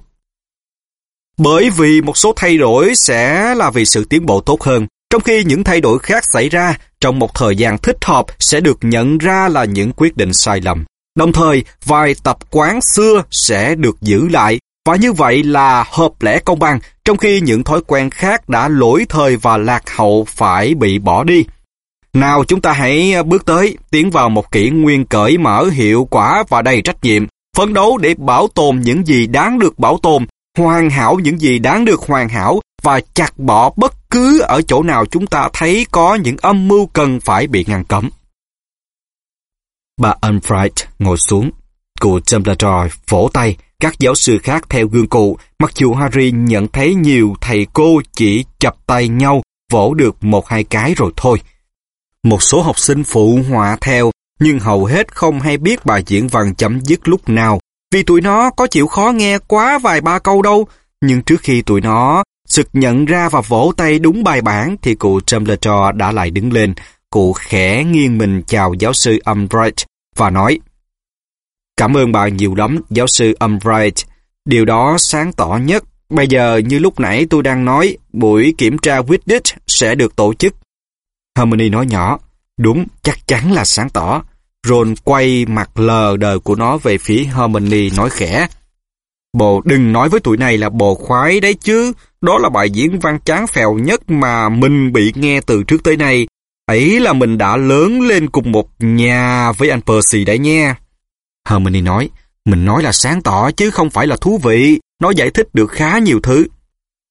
Bởi vì một số thay đổi sẽ là vì sự tiến bộ tốt hơn, trong khi những thay đổi khác xảy ra trong một thời gian thích hợp sẽ được nhận ra là những quyết định sai lầm. Đồng thời, vài tập quán xưa sẽ được giữ lại và như vậy là hợp lẽ công bằng, trong khi những thói quen khác đã lỗi thời và lạc hậu phải bị bỏ đi. Nào chúng ta hãy bước tới, tiến vào một kỷ nguyên cởi mở hiệu quả và đầy trách nhiệm, phấn đấu để bảo tồn những gì đáng được bảo tồn, hoàn hảo những gì đáng được hoàn hảo và chặt bỏ bất cứ ở chỗ nào chúng ta thấy có những âm mưu cần phải bị ngăn cấm. Bà Unfright ngồi xuống. Cụ Dumbledore vỗ tay, các giáo sư khác theo gương cụ, mặc dù Harry nhận thấy nhiều thầy cô chỉ chập tay nhau, vỗ được một hai cái rồi thôi. Một số học sinh phụ họa theo, nhưng hầu hết không hay biết bài diễn văn chấm dứt lúc nào, vì tụi nó có chịu khó nghe quá vài ba câu đâu. Nhưng trước khi tụi nó sực nhận ra và vỗ tay đúng bài bản thì cụ Dumbledore đã lại đứng lên. Cụ khẽ nghiêng mình chào giáo sư Umbridge và nói Cảm ơn bà nhiều lắm, giáo sư Umbright. Điều đó sáng tỏ nhất. Bây giờ như lúc nãy tôi đang nói, buổi kiểm tra Quidditch sẽ được tổ chức. Harmony nói nhỏ, đúng, chắc chắn là sáng tỏ. Ron quay mặt lờ đời của nó về phía Harmony nói khẽ. Bồ đừng nói với tụi này là bồ khoái đấy chứ. Đó là bài diễn văn chán phèo nhất mà mình bị nghe từ trước tới nay. Ấy là mình đã lớn lên cùng một nhà với anh Percy đấy nha. Hermione nói, mình nói là sáng tỏ chứ không phải là thú vị, nó giải thích được khá nhiều thứ.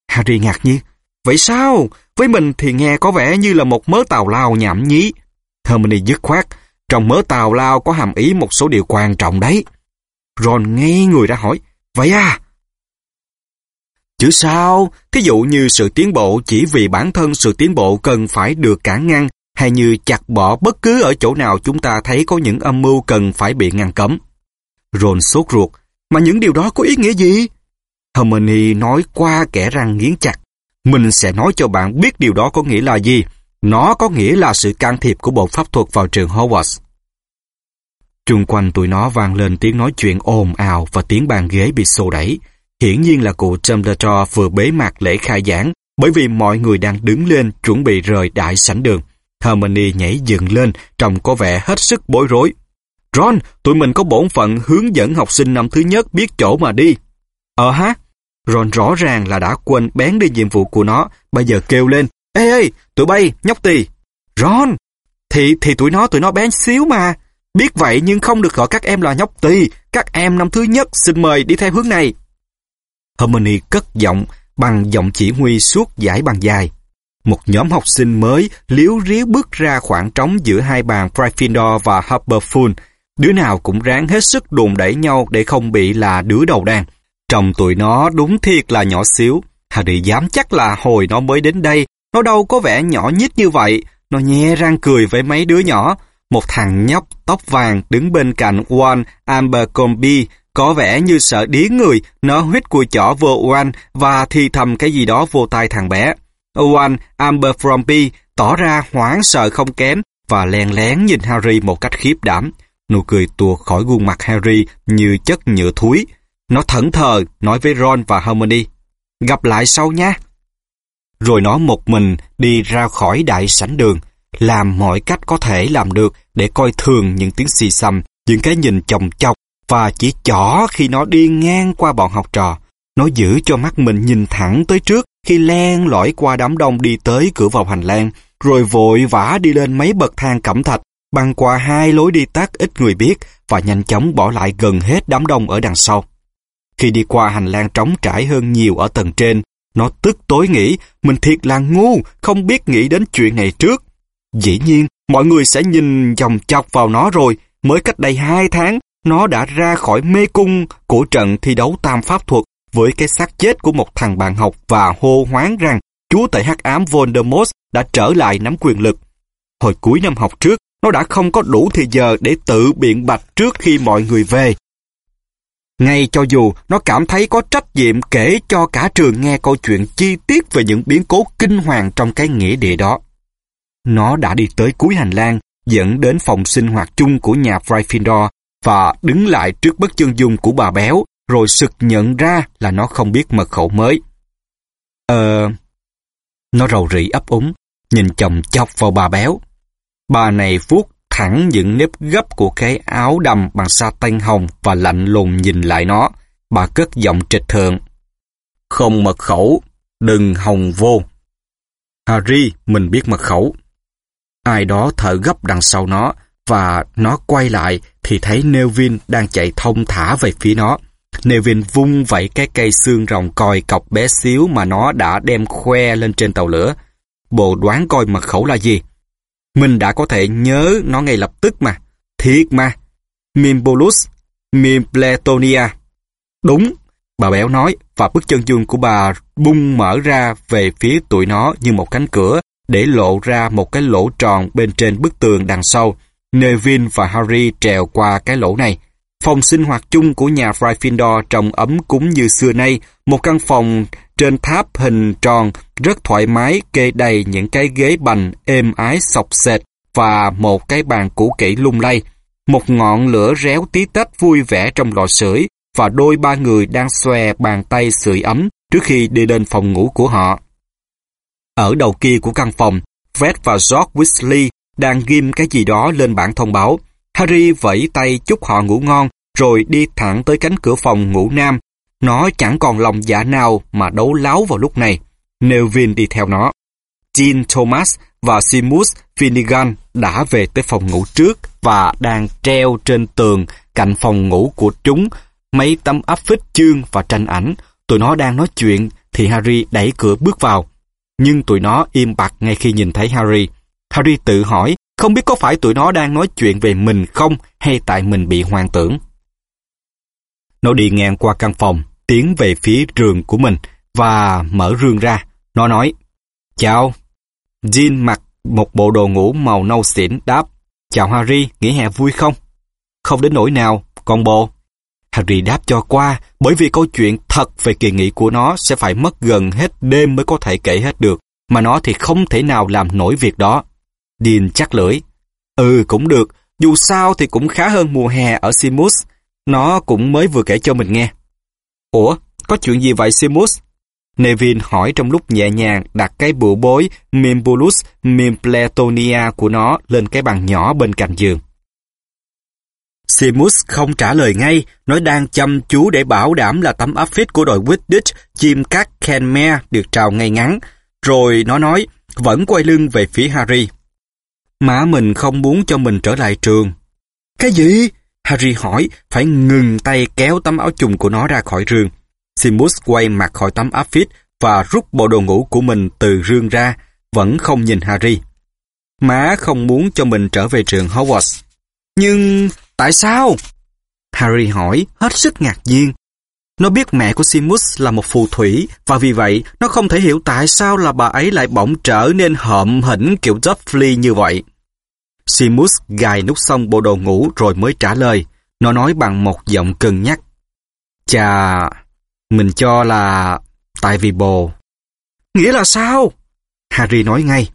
Harry ngạc nhiên, vậy sao? Với mình thì nghe có vẻ như là một mớ tào lao nhảm nhí. Hermione dứt khoát, trong mớ tào lao có hàm ý một số điều quan trọng đấy. Ron ngay người ra hỏi, vậy à? Chứ sao? Thí dụ như sự tiến bộ chỉ vì bản thân sự tiến bộ cần phải được cản ngăn hay như chặt bỏ bất cứ ở chỗ nào chúng ta thấy có những âm mưu cần phải bị ngăn cấm. Ron sốt ruột, mà những điều đó có ý nghĩa gì? Hermione nói qua kẻ răng nghiến chặt. Mình sẽ nói cho bạn biết điều đó có nghĩa là gì. Nó có nghĩa là sự can thiệp của bộ pháp thuật vào trường Hogwarts. Trung quanh tụi nó vang lên tiếng nói chuyện ồn ào và tiếng bàn ghế bị xô đẩy. Hiển nhiên là cụ Dumbledore vừa bế mạc lễ khai giảng bởi vì mọi người đang đứng lên chuẩn bị rời đại sảnh đường. Hermione nhảy dựng lên, trông có vẻ hết sức bối rối. Ron, tụi mình có bổn phận hướng dẫn học sinh năm thứ nhất biết chỗ mà đi. Ờ ha? Ron rõ ràng là đã quên bén đi nhiệm vụ của nó, bây giờ kêu lên. Ê ê, tụi bay, nhóc tì. Ron, thì thì tụi nó tụi nó bé xíu mà. Biết vậy nhưng không được gọi các em là nhóc tì. Các em năm thứ nhất xin mời đi theo hướng này. Hermione cất giọng bằng giọng chỉ huy suốt giải bàn dài. Một nhóm học sinh mới liếu riếu bước ra khoảng trống giữa hai bàn Gryffindor và Hufflepuff. Đứa nào cũng ráng hết sức đùn đẩy nhau để không bị là đứa đầu đàn. Trong tụi nó đúng thiệt là nhỏ xíu. Harry dám chắc là hồi nó mới đến đây, nó đâu có vẻ nhỏ nhít như vậy. Nó nhe răng cười với mấy đứa nhỏ. Một thằng nhóc tóc vàng đứng bên cạnh Juan Abercrombie có vẻ như sợ điếng người, nó huyết cùi chỏ vô One và thì thầm cái gì đó vô tai thằng bé. Owen Abercrombie tỏ ra hoảng sợ không kém và len lén nhìn Harry một cách khiếp đảm. Nụ cười tuột khỏi gương mặt Harry như chất nhựa thúi. Nó thẫn thờ nói với Ron và harmony Gặp lại sau nhé Rồi nó một mình đi ra khỏi đại sảnh đường, làm mọi cách có thể làm được để coi thường những tiếng xì xầm, những cái nhìn chồng chọc và chỉ chỏ khi nó đi ngang qua bọn học trò. Nó giữ cho mắt mình nhìn thẳng tới trước khi len lỏi qua đám đông đi tới cửa vào hành lang, rồi vội vã đi lên mấy bậc thang cẩm thạch, băng qua hai lối đi tắt ít người biết và nhanh chóng bỏ lại gần hết đám đông ở đằng sau. Khi đi qua hành lang trống trải hơn nhiều ở tầng trên, nó tức tối nghĩ mình thiệt là ngu, không biết nghĩ đến chuyện này trước. Dĩ nhiên, mọi người sẽ nhìn dòng chọc vào nó rồi. Mới cách đây hai tháng, nó đã ra khỏi mê cung của trận thi đấu tam pháp thuật với cái xác chết của một thằng bạn học và hô hoáng rằng chúa tể hắc ám Voldemort đã trở lại nắm quyền lực. Hồi cuối năm học trước, nó đã không có đủ thời giờ để tự biện bạch trước khi mọi người về. Ngay cho dù nó cảm thấy có trách nhiệm kể cho cả trường nghe câu chuyện chi tiết về những biến cố kinh hoàng trong cái nghĩa địa đó. Nó đã đi tới cuối hành lang, dẫn đến phòng sinh hoạt chung của nhà Gryffindor và đứng lại trước bức chân dung của bà béo, rồi sực nhận ra là nó không biết mật khẩu mới. Ờ... Nó rầu rĩ ấp úng, nhìn chồng chọc vào bà béo. Bà này vuốt thẳng những nếp gấp của cái áo đầm bằng sa tanh hồng và lạnh lùng nhìn lại nó. Bà cất giọng trịch thượng. Không mật khẩu, đừng hồng vô. Harry, mình biết mật khẩu. Ai đó thở gấp đằng sau nó, và nó quay lại thì thấy nevin đang chạy thông thả về phía nó. nevin vung vẩy cái cây xương rồng còi cọc bé xíu mà nó đã đem khoe lên trên tàu lửa. Bộ đoán coi mật khẩu là gì? Mình đã có thể nhớ nó ngay lập tức mà. Thiệt mà. Mimbolus, Mimpletonia. Đúng, bà béo nói và bức chân dung của bà bung mở ra về phía tụi nó như một cánh cửa để lộ ra một cái lỗ tròn bên trên bức tường đằng sau. Neville và Harry trèo qua cái lỗ này. Phòng sinh hoạt chung của nhà Gryffindor trông ấm cúng như xưa nay, một căn phòng trên tháp hình tròn rất thoải mái kê đầy những cái ghế bành êm ái sọc sệt và một cái bàn cũ kỹ lung lay. Một ngọn lửa réo tí tách vui vẻ trong lò sưởi và đôi ba người đang xòe bàn tay sưởi ấm trước khi đi lên phòng ngủ của họ. Ở đầu kia của căn phòng, Fred và George Weasley đang ghim cái gì đó lên bảng thông báo. Harry vẫy tay chúc họ ngủ ngon, rồi đi thẳng tới cánh cửa phòng ngủ nam. Nó chẳng còn lòng dạ nào mà đấu láo vào lúc này. Nevin đi theo nó. Jean Thomas và Seamus Finnegan đã về tới phòng ngủ trước và đang treo trên tường cạnh phòng ngủ của chúng mấy tấm áp phích chương và tranh ảnh. Tụi nó đang nói chuyện thì Harry đẩy cửa bước vào. Nhưng tụi nó im bặt ngay khi nhìn thấy Harry. Harry tự hỏi không biết có phải tụi nó đang nói chuyện về mình không hay tại mình bị hoang tưởng. Nó đi ngang qua căn phòng, tiến về phía rương của mình và mở rương ra. Nó nói, Chào. Jean mặc một bộ đồ ngủ màu nâu xỉn đáp, Chào Harry, nghỉ hè vui không? Không đến nỗi nào, con bồ. Harry đáp cho qua, bởi vì câu chuyện thật về kỳ nghỉ của nó sẽ phải mất gần hết đêm mới có thể kể hết được, mà nó thì không thể nào làm nổi việc đó. Dean chắc lưỡi. Ừ, cũng được, dù sao thì cũng khá hơn mùa hè ở Simus. Nó cũng mới vừa kể cho mình nghe. Ủa, có chuyện gì vậy Simus? Nevin hỏi trong lúc nhẹ nhàng đặt cái bụi bối Mimbulus Mimpletonia của nó lên cái bàn nhỏ bên cạnh giường. Simus không trả lời ngay, nói đang chăm chú để bảo đảm là tấm áp phích của đội Quidditch chim cát Kenmare được trào ngay ngắn. Rồi nó nói, vẫn quay lưng về phía Harry. Má mình không muốn cho mình trở lại trường. Cái gì? Harry hỏi, phải ngừng tay kéo tấm áo chùng của nó ra khỏi rương. Simus quay mặt khỏi tấm áp phích và rút bộ đồ ngủ của mình từ rương ra, vẫn không nhìn Harry. Má không muốn cho mình trở về trường Hogwarts. Nhưng tại sao? Harry hỏi, hết sức ngạc nhiên. Nó biết mẹ của Simus là một phù thủy và vì vậy nó không thể hiểu tại sao là bà ấy lại bỗng trở nên hợm hỉnh kiểu Dursley như vậy. Simus gài nút xong bộ đồ ngủ rồi mới trả lời. Nó nói bằng một giọng cân nhắc. Chà, mình cho là tại vì bồ. Nghĩa là sao? Harry nói ngay.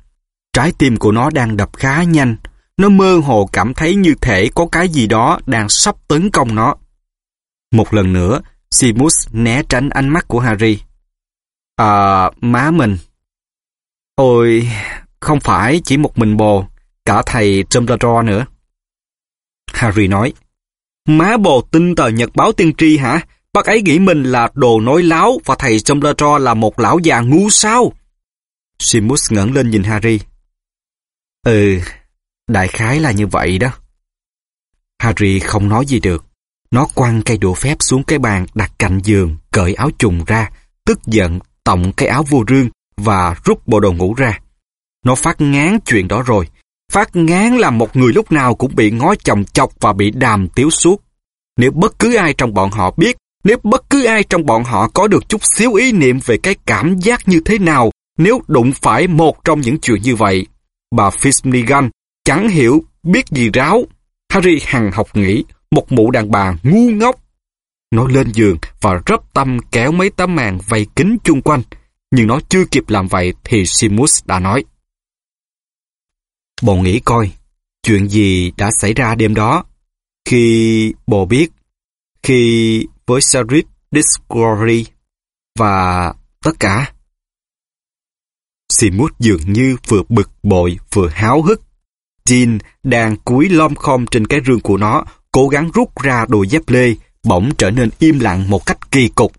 Trái tim của nó đang đập khá nhanh. Nó mơ hồ cảm thấy như thể có cái gì đó đang sắp tấn công nó. Một lần nữa, Simus né tránh ánh mắt của Harry. À, má mình. Ôi, không phải chỉ một mình bồ, cả thầy Dumbledore nữa. Harry nói, Má bồ tin tờ nhật báo tiên tri hả? Bác ấy nghĩ mình là đồ nói láo và thầy Dumbledore là một lão già ngu sao? Simus ngẩng lên nhìn Harry. Ừ, đại khái là như vậy đó. Harry không nói gì được. Nó quăng cây đũa phép xuống cái bàn đặt cạnh giường, cởi áo trùng ra, tức giận tổng cái áo vô rương và rút bộ đồ ngủ ra. Nó phát ngán chuyện đó rồi. Phát ngán là một người lúc nào cũng bị ngó chồng chọc và bị đàm tiếu suốt. Nếu bất cứ ai trong bọn họ biết, nếu bất cứ ai trong bọn họ có được chút xíu ý niệm về cái cảm giác như thế nào nếu đụng phải một trong những chuyện như vậy, bà Fitznigan chẳng hiểu biết gì ráo. Harry hằng học nghĩ một mụ đàn bà ngu ngốc. Nó lên giường và rấp tâm kéo mấy tấm màn vây kính chung quanh, nhưng nó chưa kịp làm vậy thì Simus đã nói. Bồ nghĩ coi, chuyện gì đã xảy ra đêm đó. Khi bồ biết, khi với Sarit Discovery và tất cả. Simut dường như vừa bực bội vừa háo hức. Jean đang cúi lom khom trên cái rương của nó, cố gắng rút ra đôi dép lê, bỗng trở nên im lặng một cách kỳ cục.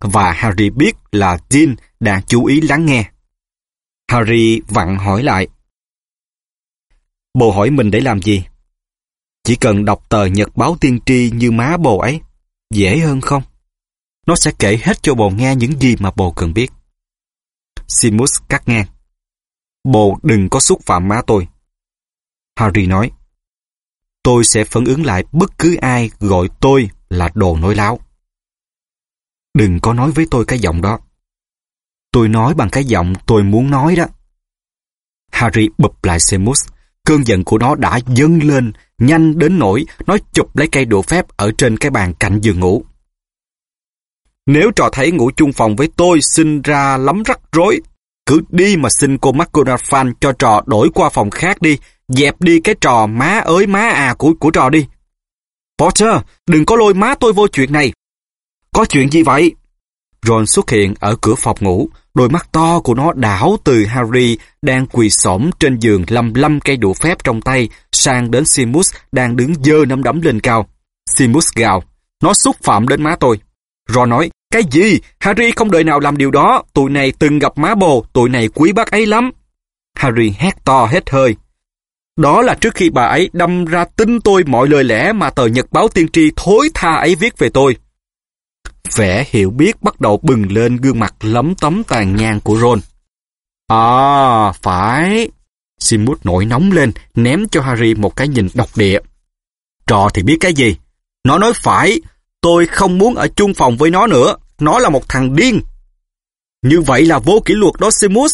Và Harry biết là Jean đang chú ý lắng nghe. Harry vặn hỏi lại. Bồ hỏi mình để làm gì? Chỉ cần đọc tờ nhật báo tiên tri như má bồ ấy, dễ hơn không? Nó sẽ kể hết cho bồ nghe những gì mà bồ cần biết. Simus cắt ngang. Bồ đừng có xúc phạm má tôi. Harry nói. Tôi sẽ phản ứng lại bất cứ ai gọi tôi là đồ nói láo. Đừng có nói với tôi cái giọng đó. Tôi nói bằng cái giọng tôi muốn nói đó. Harry bụp lại Seamus. Cơn giận của nó đã dâng lên, nhanh đến nỗi nó chụp lấy cây đũa phép ở trên cái bàn cạnh giường ngủ. Nếu trò thấy ngủ chung phòng với tôi sinh ra lắm rắc rối, cứ đi mà xin cô McGonagall cho trò đổi qua phòng khác đi, dẹp đi cái trò má ới má à của của trò đi. Potter, đừng có lôi má tôi vô chuyện này. Có chuyện gì vậy? Ron xuất hiện ở cửa phòng ngủ, đôi mắt to của nó đảo từ Harry đang quỳ xổm trên giường lăm lăm cây đũa phép trong tay sang đến Simus đang đứng dơ nắm đấm lên cao. Simus gào, nó xúc phạm đến má tôi. Ron nói, cái gì? Harry không đời nào làm điều đó. Tụi này từng gặp má bồ, tụi này quý bác ấy lắm. Harry hét to hết hơi. Đó là trước khi bà ấy đâm ra tin tôi mọi lời lẽ mà tờ nhật báo tiên tri thối tha ấy viết về tôi. Vẻ hiểu biết bắt đầu bừng lên gương mặt lấm tấm tàn nhang của Ron. À, phải. Simus nổi nóng lên, ném cho Harry một cái nhìn độc địa. Trò thì biết cái gì? Nó nói phải, tôi không muốn ở chung phòng với nó nữa. Nó là một thằng điên. Như vậy là vô kỷ luật đó Simus.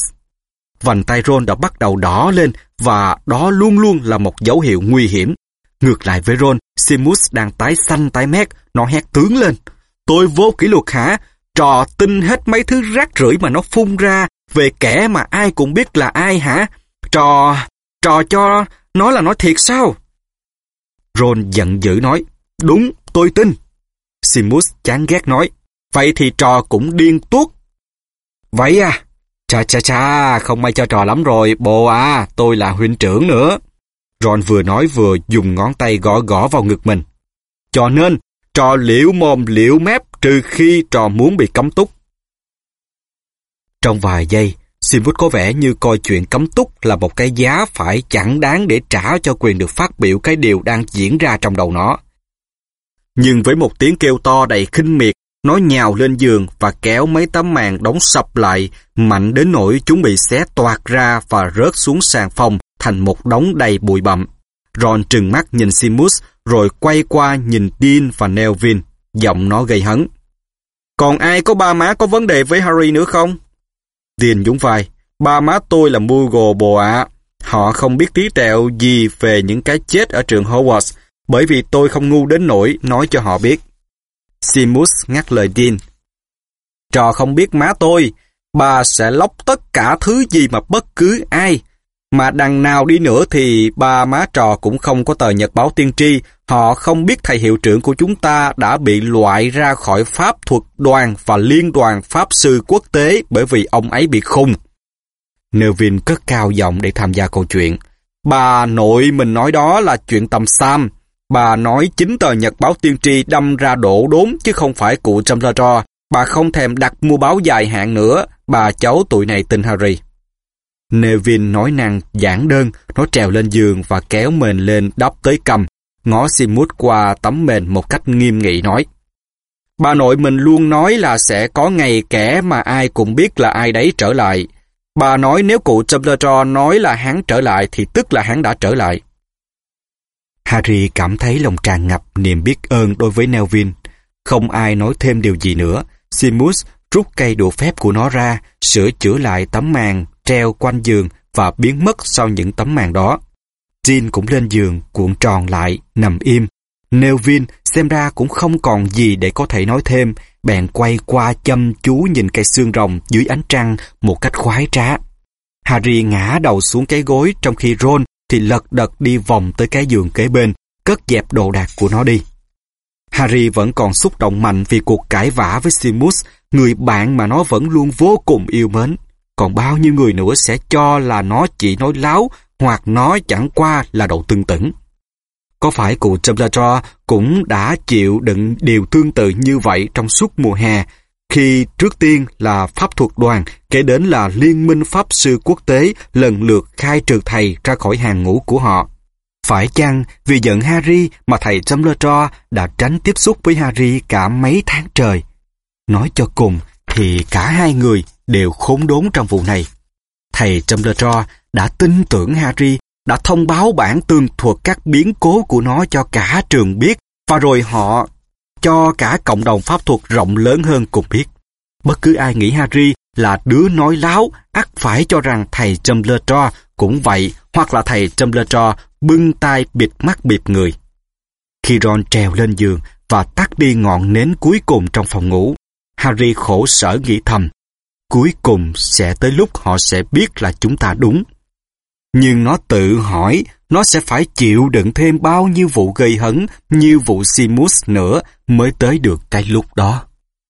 Vành tay Ron đã bắt đầu đỏ lên và đó luôn luôn là một dấu hiệu nguy hiểm. Ngược lại với Ron, Simus đang tái xanh tái mét, nó hét tướng lên. Tôi vô kỷ luật hả? Trò tin hết mấy thứ rác rưởi mà nó phun ra về kẻ mà ai cũng biết là ai hả? Trò, trò cho nó là nói thiệt sao? Ron giận dữ nói, đúng, tôi tin. Simus chán ghét nói, vậy thì trò cũng điên tuốt. Vậy à? Chà chà chà, không may cho trò lắm rồi, bồ à, tôi là huynh trưởng nữa. Ron vừa nói vừa dùng ngón tay gõ gõ vào ngực mình. Cho nên, trò liễu mồm liễu mép trừ khi trò muốn bị cấm túc. Trong vài giây, Simwood có vẻ như coi chuyện cấm túc là một cái giá phải chẳng đáng để trả cho quyền được phát biểu cái điều đang diễn ra trong đầu nó. Nhưng với một tiếng kêu to đầy khinh miệt, nó nhào lên giường và kéo mấy tấm màn đóng sập lại, mạnh đến nỗi chúng bị xé toạc ra và rớt xuống sàn phòng thành một đống đầy bụi bặm. Ron trừng mắt nhìn Simus rồi quay qua nhìn Dean và Neville, giọng nó gây hấn. Còn ai có ba má có vấn đề với Harry nữa không? Dean nhún vai, ba má tôi là Moogle bồ ạ. Họ không biết tí tẹo gì về những cái chết ở trường Hogwarts, bởi vì tôi không ngu đến nỗi nói cho họ biết. Simus ngắt lời Dean. Trò không biết má tôi, bà sẽ lóc tất cả thứ gì mà bất cứ ai. Mà đằng nào đi nữa thì ba má trò cũng không có tờ nhật báo tiên tri. Họ không biết thầy hiệu trưởng của chúng ta đã bị loại ra khỏi pháp thuật đoàn và liên đoàn pháp sư quốc tế bởi vì ông ấy bị khùng. Nevin cất cao giọng để tham gia câu chuyện. Bà nội mình nói đó là chuyện tầm Sam. Bà nói chính tờ nhật báo tiên tri đâm ra đổ đốn chứ không phải cụ Dumbledore. Bà không thèm đặt mua báo dài hạn nữa. Bà cháu tụi này tin Harry. Nevin nói năng giản đơn, nó trèo lên giường và kéo mền lên đắp tới cầm, ngó Simus qua tấm mền một cách nghiêm nghị nói. Bà nội mình luôn nói là sẽ có ngày kẻ mà ai cũng biết là ai đấy trở lại. Bà nói nếu cụ Dumbledore nói là hắn trở lại thì tức là hắn đã trở lại. Harry cảm thấy lòng tràn ngập niềm biết ơn đối với Nevin. Không ai nói thêm điều gì nữa. Simus rút cây đũa phép của nó ra, sửa chữa lại tấm màn treo quanh giường và biến mất sau những tấm màn đó. Jean cũng lên giường, cuộn tròn lại, nằm im. Neville xem ra cũng không còn gì để có thể nói thêm, bèn quay qua chăm chú nhìn cây xương rồng dưới ánh trăng một cách khoái trá. Harry ngã đầu xuống cái gối trong khi Ron thì lật đật đi vòng tới cái giường kế bên, cất dẹp đồ đạc của nó đi. Harry vẫn còn xúc động mạnh vì cuộc cãi vã với Simus, người bạn mà nó vẫn luôn vô cùng yêu mến. Còn bao nhiêu người nữa sẽ cho là nó chỉ nói láo hoặc nó chẳng qua là đậu tương tửng. Có phải cụ Dumbledore cũng đã chịu đựng điều tương tự như vậy trong suốt mùa hè, khi trước tiên là pháp thuật đoàn, kể đến là Liên minh Pháp sư quốc tế lần lượt khai trừ thầy ra khỏi hàng ngũ của họ. Phải chăng vì giận Harry mà thầy Dumbledore đã tránh tiếp xúc với Harry cả mấy tháng trời? Nói cho cùng thì cả hai người đều khốn đốn trong vụ này. Thầy Dumbledore đã tin tưởng Harry, đã thông báo bản tường thuật các biến cố của nó cho cả trường biết, và rồi họ cho cả cộng đồng pháp thuật rộng lớn hơn cùng biết. Bất cứ ai nghĩ Harry là đứa nói láo, ắt phải cho rằng thầy Dumbledore cũng vậy, hoặc là thầy Dumbledore bưng tay bịt mắt bịt người. Khi Ron trèo lên giường và tắt đi ngọn nến cuối cùng trong phòng ngủ, Harry khổ sở nghĩ thầm, cuối cùng sẽ tới lúc họ sẽ biết là chúng ta đúng. Nhưng nó tự hỏi, nó sẽ phải chịu đựng thêm bao nhiêu vụ gây hấn, như vụ Simus nữa mới tới được cái lúc đó.